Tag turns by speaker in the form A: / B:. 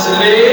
A: مسئلے